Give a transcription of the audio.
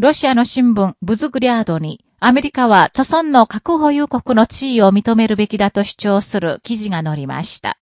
ロシアの新聞、ブズグリャードに、アメリカは、著村の核保有国の地位を認めるべきだと主張する記事が載りました。